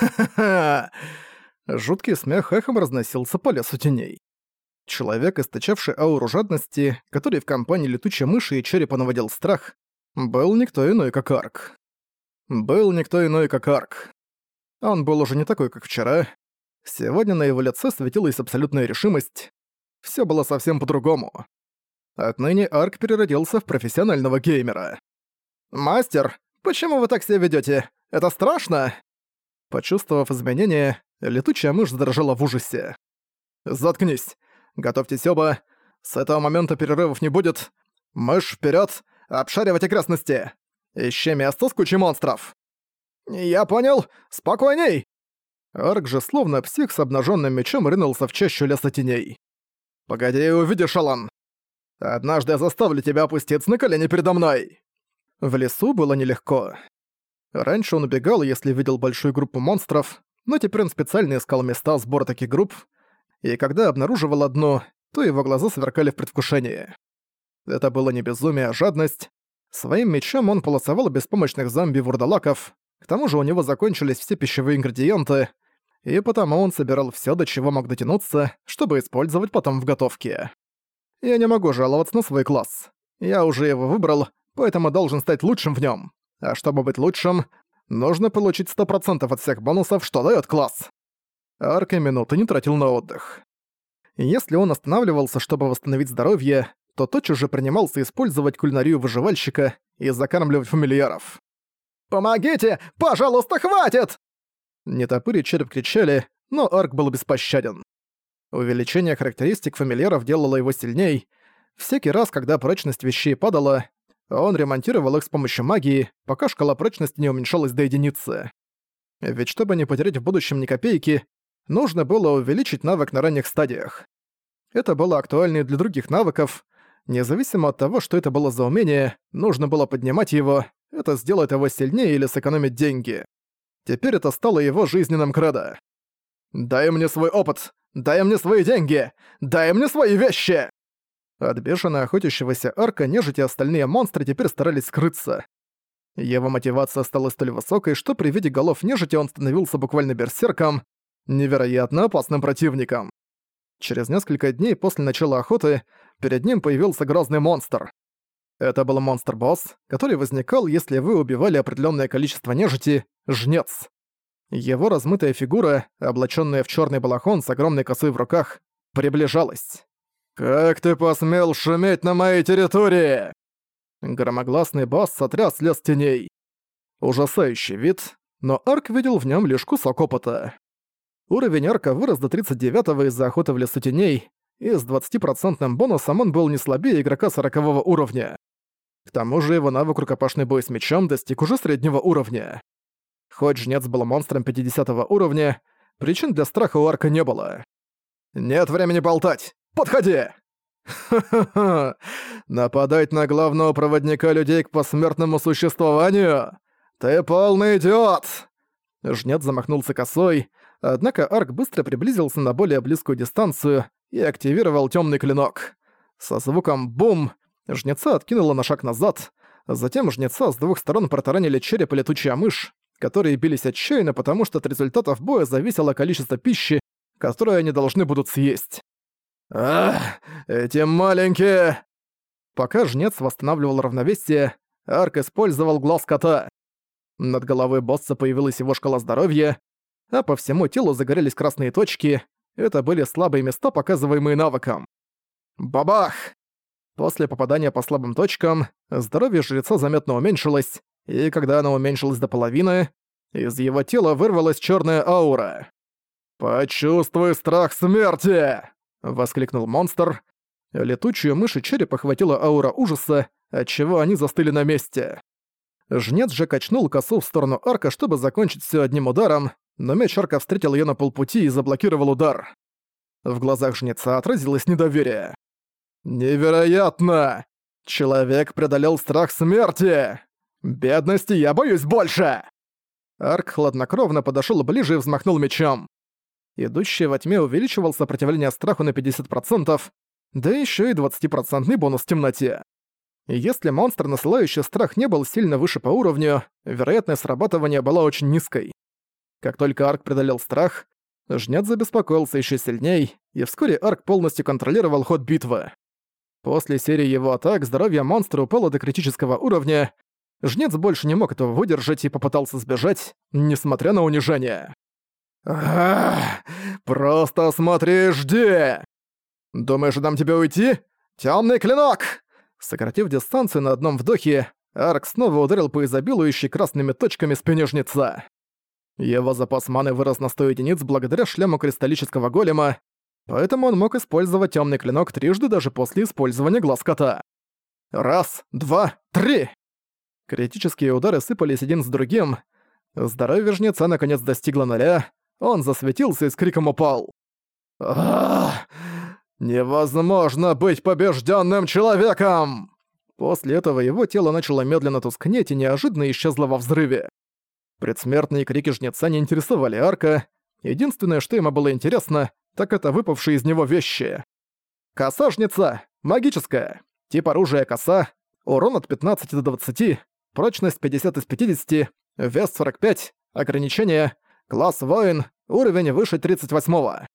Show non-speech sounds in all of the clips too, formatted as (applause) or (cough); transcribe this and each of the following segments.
(laughs) Жуткий смех эхом разносился по лесу теней. Человек, источавший ауру жадности, который в компании летучей мыши и черепа наводил страх, был никто иной, как Арк. Был никто иной, как Арк. Он был уже не такой, как вчера. Сегодня на его лице светилась абсолютная решимость. Всё было совсем по-другому. Отныне Арк переродился в профессионального геймера. «Мастер, почему вы так себя ведёте? Это страшно?» Почувствовав изменения, летучая мышь задрожала в ужасе. «Заткнись! Готовьтесь оба! С этого момента перерывов не будет! Мышь вперед! Обшаривать окрестности! Ищи место с кучей монстров!» «Я понял! Спокойней!» Арк же словно псих с обнаженным мечом рынулся в чащу леса теней. «Погоди увидишь, Алан! Однажды я заставлю тебя опуститься на колени передо мной!» В лесу было нелегко. Раньше он убегал, если видел большую группу монстров, но теперь он специально искал места сбора таких групп, и когда обнаруживал одну, то его глаза сверкали в предвкушении. Это было не безумие, а жадность. Своим мечом он полосовал беспомощных зомби-вурдалаков, к тому же у него закончились все пищевые ингредиенты, и потому он собирал всё, до чего мог дотянуться, чтобы использовать потом в готовке. Я не могу жаловаться на свой класс. Я уже его выбрал, поэтому должен стать лучшим в нём. А чтобы быть лучшим, нужно получить 100% от всех бонусов, что даёт класс. Арка минуты не тратил на отдых. Если он останавливался, чтобы восстановить здоровье, то тотчас же принимался использовать кулинарию выживальщика и закармливать фамильяров. «Помогите! Пожалуйста, хватит!» Нетопыри череп кричали, но Арк был беспощаден. Увеличение характеристик фамильяров делало его сильней. Всякий раз, когда прочность вещей падала, он ремонтировал их с помощью магии, пока шкала прочности не уменьшалась до единицы. Ведь чтобы не потерять в будущем ни копейки, нужно было увеличить навык на ранних стадиях. Это было актуально и для других навыков. Независимо от того, что это было за умение, нужно было поднимать его, это сделает его сильнее или сэкономит деньги. Теперь это стало его жизненным кредо. «Дай мне свой опыт! Дай мне свои деньги! Дай мне свои вещи!» От бешено охотящегося арка нежить и остальные монстры теперь старались скрыться. Его мотивация стала столь высокой, что при виде голов нежити он становился буквально берсерком, невероятно опасным противником. Через несколько дней после начала охоты перед ним появился грозный монстр. Это был монстр-босс, который возникал, если вы убивали определенное количество нежити, жнец. Его размытая фигура, облаченная в черный балахон с огромной косой в руках, приближалась. «Как ты посмел шуметь на моей территории?» Громогласный босс сотряс лес теней. Ужасающий вид, но Арк видел в нем лишь кусок опыта. Уровень Арка вырос до 39-го из-за охоты в лесу теней, и с 20% бонусом он был не слабее игрока 40 уровня. К тому же его навык рукопашный бой с мечом достиг уже среднего уровня. Хоть жнец был монстром 50 уровня, причин для страха у Арка не было. «Нет времени болтать! Подходи!» «Ха-ха-ха! (laughs) Нападать на главного проводника людей к посмертному существованию? Ты полный идиот!» Жнец замахнулся косой, однако Арк быстро приблизился на более близкую дистанцию и активировал темный клинок. Со звуком «бум» Жнеца откинула на шаг назад, затем жнеца с двух сторон протаранили череп и летучая мышь, которые бились отчаянно, потому что от результатов боя зависело количество пищи, которую они должны будут съесть. «Ах, эти маленькие!» Пока жнец восстанавливал равновесие, Арк использовал глаз кота. Над головой босса появилась его шкала здоровья, а по всему телу загорелись красные точки. Это были слабые места, показываемые навыком. Бабах! После попадания по слабым точкам, здоровье жреца заметно уменьшилось, и когда оно уменьшилось до половины, из его тела вырвалась черная аура. «Почувствуй страх смерти!» — воскликнул монстр. Летучую мышь и череп охватила аура ужаса, отчего они застыли на месте. Жнец же качнул косу в сторону арка, чтобы закончить все одним ударом, но меч арка встретил ее на полпути и заблокировал удар. В глазах жнеца отразилось недоверие. «Невероятно! Человек преодолел страх смерти! Бедности я боюсь больше!» Арк хладнокровно подошёл ближе и взмахнул мечом. Идущий во тьме увеличивал сопротивление страху на 50%, да ещё и 20% бонус в темноте. Если монстр, насылающий страх, не был сильно выше по уровню, вероятность срабатывания была очень низкой. Как только Арк преодолел страх, Жнец забеспокоился еще сильней, и вскоре Арк полностью контролировал ход битвы. После серии его атак здоровье монстра упало до критического уровня, Жнец больше не мог этого выдержать и попытался сбежать, несмотря на унижение. «Ах, просто смотри и жди! Думаешь, дам тебе уйти? Тёмный клинок!» Сократив дистанцию на одном вдохе, Арк снова ударил по изобилующей красными точками спине жнеца. Его запас маны вырос на 100 единиц благодаря шлему кристаллического голема, поэтому он мог использовать темный клинок трижды даже после использования глаз кота. Раз, два, три! Критические удары сыпались один с другим. Здоровье жнеца наконец достигло нуля, он засветился и с криком упал. «Ах! Невозможно быть побежденным человеком!» После этого его тело начало медленно тускнеть и неожиданно исчезло во взрыве. Предсмертные крики жнеца не интересовали Арка. Единственное, что ему было интересно, так это выпавшие из него вещи. Коса жнеца. Магическая. Тип оружия коса. Урон от 15 до 20. Прочность 50 из 50. Вес 45. Ограничение. Класс воин. Уровень выше 38-го.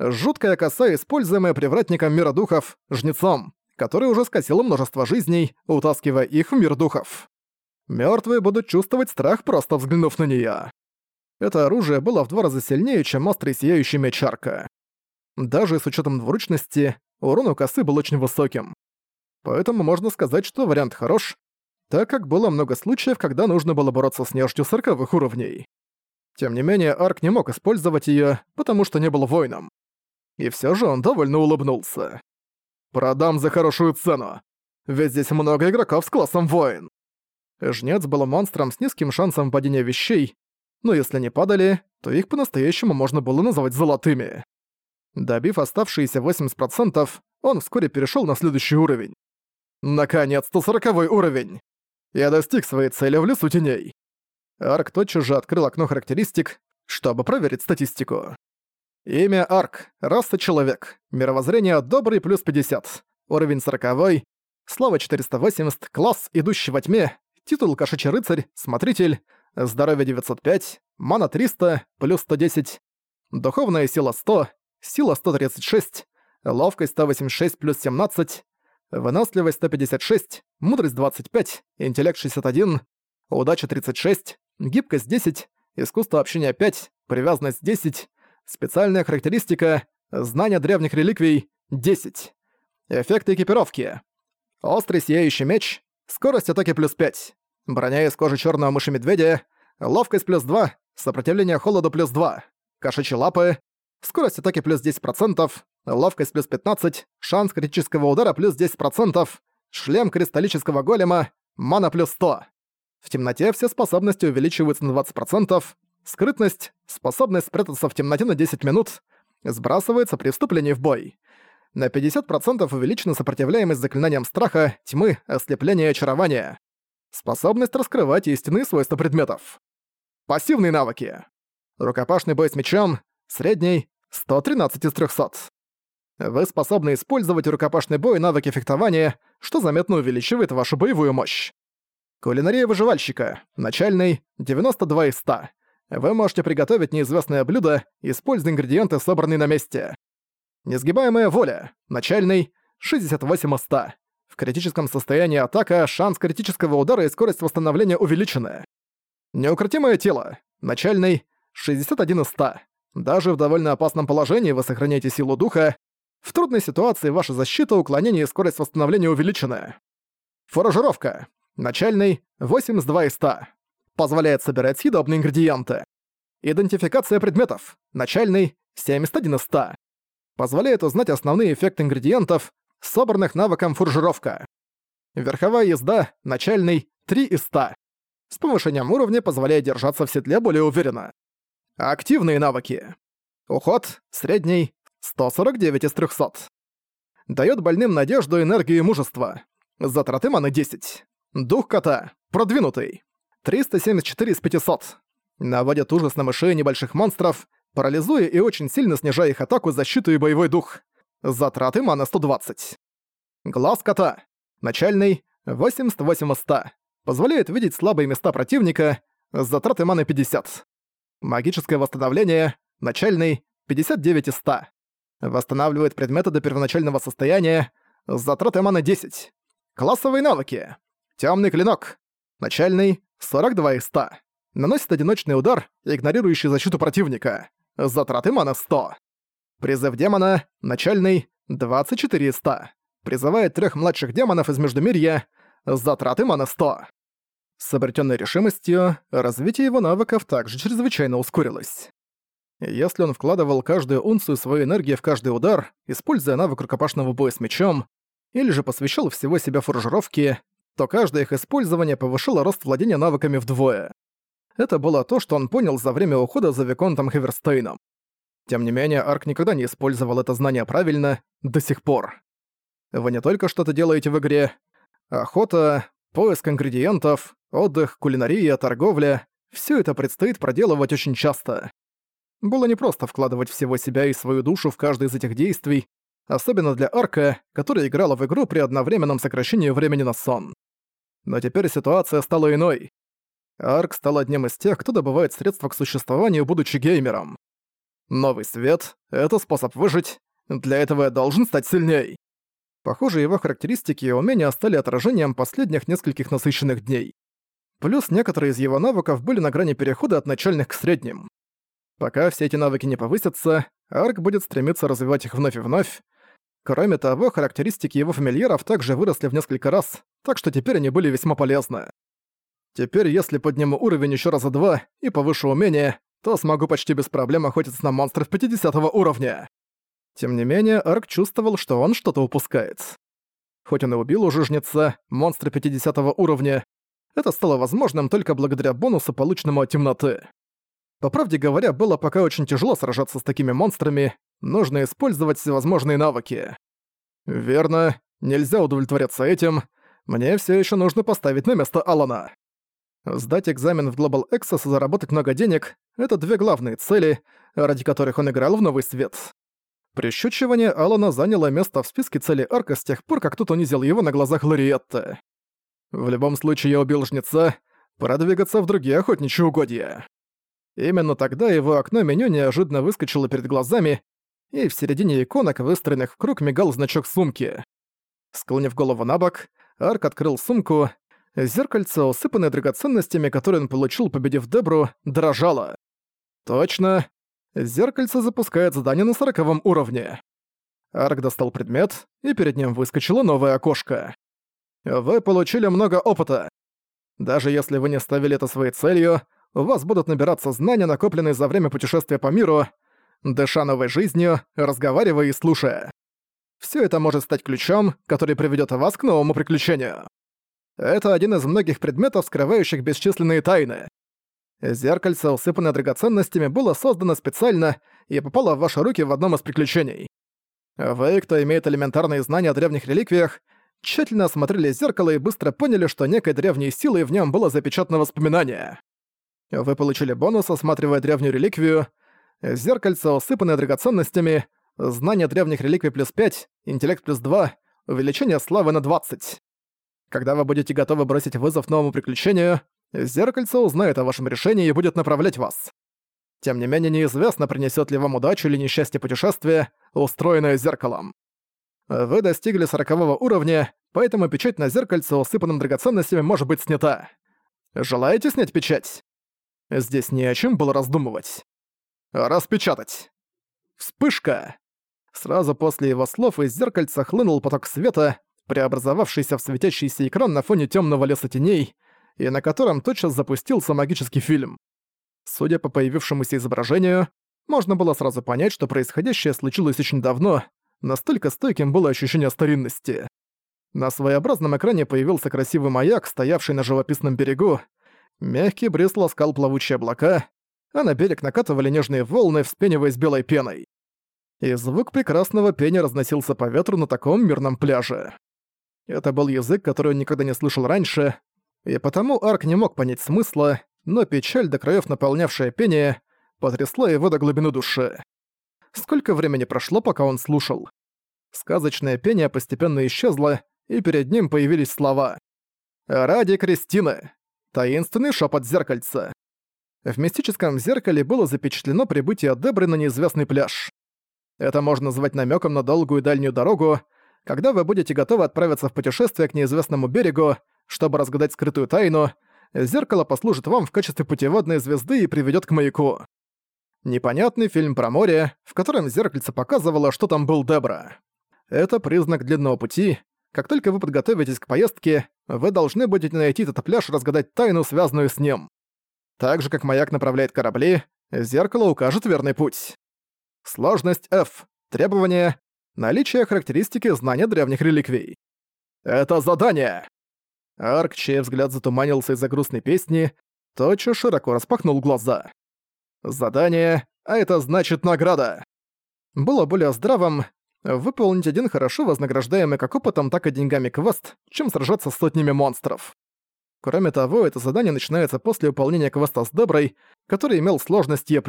Жуткая коса, используемая привратником мира духов, жнецом, который уже скосил множество жизней, утаскивая их в мир духов. Мёртвые будут чувствовать страх, просто взглянув на неё. Это оружие было в два раза сильнее, чем острый сияющий меч Арка. Даже с учётом двуручности, урон у косы был очень высоким. Поэтому можно сказать, что вариант хорош, так как было много случаев, когда нужно было бороться с нежью сороковых уровней. Тем не менее, Арк не мог использовать её, потому что не был воином. И всё же он довольно улыбнулся. «Продам за хорошую цену, ведь здесь много игроков с классом воин». Жнец был монстром с низким шансом падения вещей, но если они падали, то их по-настоящему можно было назвать золотыми. Добив оставшиеся 80%, он вскоре перешёл на следующий уровень. Наконец-то сороковой уровень! Я достиг своей цели в лесу теней. Арк тотчас же открыл окно характеристик, чтобы проверить статистику. Имя Арк, раса человек, мировоззрение добрый плюс 50, уровень 40, слава 480, класс идущий во тьме, Титул кошачий рыцарь, смотритель, здоровье 905, мана 300, плюс 110, духовная сила 100, сила 136, ловкость 186 плюс 17, выносливость 156, мудрость 25, интеллект 61, удача 36, гибкость 10, искусство общения 5, привязанность 10, специальная характеристика, знание древних реликвий 10. Эффекты экипировки. Острый сияющий меч, Скорость атаки плюс 5. Броня из кожи черного мыши-медведя. Ловкость плюс 2. Сопротивление холоду плюс 2. Кошачьи лапы. Скорость атаки плюс 10%. Ловкость плюс 15. Шанс критического удара плюс 10%. Шлем кристаллического голема. Мана плюс 100. В темноте все способности увеличиваются на 20%. Скрытность. Способность спрятаться в темноте на 10 минут. Сбрасывается при вступлении в бой. На 50% увеличена сопротивляемость заклинаниям страха, тьмы, ослепления и очарования. Способность раскрывать истинные свойства предметов. Пассивные навыки. Рукопашный бой с мечом, средний, 113 из 300. Вы способны использовать рукопашный бой и навыки фехтования, что заметно увеличивает вашу боевую мощь. Кулинария выживальщика. Начальный, 92 из 100. Вы можете приготовить неизвестное блюдо, используя ингредиенты, собранные на месте. Несгибаемая воля. Начальный. 68 из 100. В критическом состоянии атака, шанс критического удара и скорость восстановления увеличены. Неукротимое тело. Начальный. 61 из 100. Даже в довольно опасном положении вы сохраняете силу духа. В трудной ситуации ваша защита, уклонение и скорость восстановления увеличены. Фуражировка. Начальный. 82 из 100. Позволяет собирать съедобные ингредиенты. Идентификация предметов. Начальный. 71 из 100 позволяет узнать основные эффекты ингредиентов, собранных навыком фуржировка. Верховая езда, начальный, 3 из 100. С повышением уровня позволяет держаться в седле более уверенно. Активные навыки. Уход, средний, 149 из 300. Даёт больным надежду, энергию и мужество. Затраты маны 10. Дух кота, продвинутый. 374 из 500. Наводит ужас на мышей небольших монстров, парализуя и очень сильно снижая их атаку, защиту и боевой дух. Затраты мана 120. Глаз кота. Начальный. 88 из 100. Позволяет видеть слабые места противника. Затраты маны 50. Магическое восстановление. Начальный. 59 из 100. Восстанавливает предметы до первоначального состояния. Затраты маны 10. Классовые навыки. Темный клинок. Начальный. 42 из 100. Наносит одиночный удар, игнорирующий защиту противника. Затраты маны 100. Призыв демона. Начальный. 24 из 100. Призывает трех младших демонов из Междумирья. Затраты маны 100. С обретенной решимостью, развитие его навыков также чрезвычайно ускорилось. Если он вкладывал каждую унцию своей энергии в каждый удар, используя навык рукопашного боя с мечом, или же посвящал всего себя фуржировке, то каждое их использование повышало рост владения навыками вдвое. Это было то, что он понял за время ухода за Виконтом Хеверстейном. Тем не менее, Арк никогда не использовал это знание правильно до сих пор. Вы не только что-то делаете в игре. Охота, поиск ингредиентов, отдых, кулинария, торговля — все это предстоит проделывать очень часто. Было непросто вкладывать всего себя и свою душу в каждое из этих действий, особенно для Арка, которая играла в игру при одновременном сокращении времени на сон. Но теперь ситуация стала иной. Арк стал одним из тех, кто добывает средства к существованию, будучи геймером. Новый свет — это способ выжить, для этого я должен стать сильней. Похоже, его характеристики и умения стали отражением последних нескольких насыщенных дней. Плюс некоторые из его навыков были на грани перехода от начальных к средним. Пока все эти навыки не повысятся, Арк будет стремиться развивать их вновь и вновь. Кроме того, характеристики его фамильяров также выросли в несколько раз, так что теперь они были весьма полезны. Теперь, если подниму уровень еще раза два и повышу умение, то смогу почти без проблем охотиться на монстров 50 уровня. Тем не менее, Арк чувствовал, что он что-то упускает. Хоть он и убил у жужница, монстра 50 уровня, это стало возможным только благодаря бонусу, полученному от темноты. По правде говоря, было пока очень тяжело сражаться с такими монстрами, нужно использовать всевозможные навыки. Верно, нельзя удовлетворяться этим, мне все еще нужно поставить на место Алана. Сдать экзамен в Global Access и заработать много денег — это две главные цели, ради которых он играл в Новый Свет. Прищучивание Алана заняло место в списке целей Арка с тех пор, как тот унизил его на глазах Лариетты. В любом случае я убил жнеца, пора двигаться в другие охотничьи угодья. Именно тогда его окно меню неожиданно выскочило перед глазами, и в середине иконок, выстроенных в круг, мигал значок сумки. Склонив голову на бок, Арк открыл сумку. Зеркальце, усыпанное драгоценностями, которые он получил, победив Дебру, дрожало. Точно. Зеркальце запускает задание на сороковом уровне. Арк достал предмет, и перед ним выскочило новое окошко. Вы получили много опыта. Даже если вы не ставили это своей целью, у вас будут набираться знания, накопленные за время путешествия по миру, дыша новой жизнью, разговаривая и слушая. Все это может стать ключом, который приведет вас к новому приключению. Это один из многих предметов, скрывающих бесчисленные тайны. Зеркальце, усыпанное драгоценностями, было создано специально и попало в ваши руки в одном из приключений. Вы, кто имеет элементарные знания о древних реликвиях, тщательно осмотрели зеркало и быстро поняли, что некой древней силой в нем было запечатано воспоминание. Вы получили бонус, осматривая древнюю реликвию, зеркальце, усыпанное драгоценностями, знание древних реликвий плюс 5, интеллект плюс 2, увеличение славы на 20. Когда вы будете готовы бросить вызов новому приключению, зеркальце узнает о вашем решении и будет направлять вас. Тем не менее, неизвестно, принесет ли вам удачу или несчастье путешествия, устроенное зеркалом. Вы достигли 40 уровня, поэтому печать на зеркальце, усыпанном драгоценностями, может быть снята. Желаете снять печать? Здесь не о чем было раздумывать. Распечатать. Вспышка. Сразу после его слов из зеркальца хлынул поток света, преобразовавшийся в светящийся экран на фоне темного леса теней, и на котором тотчас запустился магический фильм. Судя по появившемуся изображению, можно было сразу понять, что происходящее случилось очень давно, настолько стойким было ощущение старинности. На своеобразном экране появился красивый маяк, стоявший на живописном берегу, Мягкий бриз ласкал плавучие облака, а на берег накатывали нежные волны, вспениваясь белой пеной. И звук прекрасного пения разносился по ветру на таком мирном пляже. Это был язык, который он никогда не слышал раньше, и потому Арк не мог понять смысла, но печаль, до краев наполнявшая пение, потрясла его до глубины души. Сколько времени прошло, пока он слушал? Сказочное пение постепенно исчезло, и перед ним появились слова. «Ради Кристины! Таинственный шепот зеркальца. В мистическом зеркале было запечатлено прибытие Дебры на неизвестный пляж. Это можно назвать намеком на долгую дальнюю дорогу, когда вы будете готовы отправиться в путешествие к неизвестному берегу, чтобы разгадать скрытую тайну, зеркало послужит вам в качестве путеводной звезды и приведет к маяку. Непонятный фильм про море, в котором зеркальце показывало, что там был Дебра. Это признак длинного пути. Как только вы подготовитесь к поездке, вы должны будете найти этот пляж и разгадать тайну, связанную с ним. Так же, как маяк направляет корабли, зеркало укажет верный путь. Сложность F. Требование. Наличие характеристики знания древних реликвий. Это задание! Арк, чей взгляд затуманился из-за грустной песни, тотчас широко распахнул глаза. Задание, а это значит награда. Было более здравым выполнить один хорошо вознаграждаемый как опытом, так и деньгами квест, чем сражаться с сотнями монстров. Кроме того, это задание начинается после выполнения квеста с Деброй, который имел сложность Е+.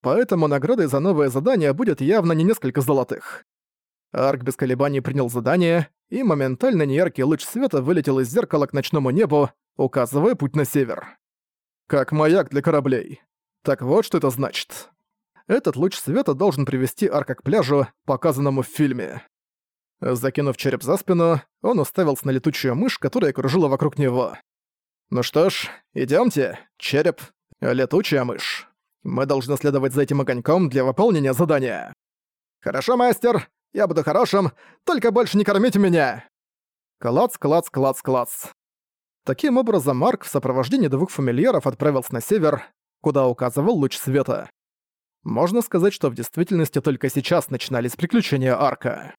Поэтому наградой за новое задание будет явно не несколько золотых. Арк без колебаний принял задание, и моментально неяркий луч света вылетел из зеркала к ночному небу, указывая путь на север. Как маяк для кораблей. Так вот, что это значит. Этот луч света должен привести Арка к пляжу, показанному в фильме. Закинув череп за спину, он уставился на летучую мышь, которая кружила вокруг него. «Ну что ж, идёмте, череп, летучая мышь. Мы должны следовать за этим огоньком для выполнения задания». «Хорошо, мастер, я буду хорошим, только больше не кормите меня!» Клац, клац, клац, клац. Таким образом, Марк в сопровождении двух фамильяров отправился на север, куда указывал луч света. Можно сказать, что в действительности только сейчас начинались приключения Арка.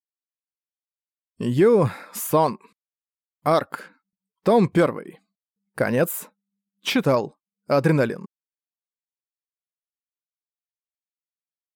Ю Сон. Арк. Том 1. Конец. Читал. Адреналин.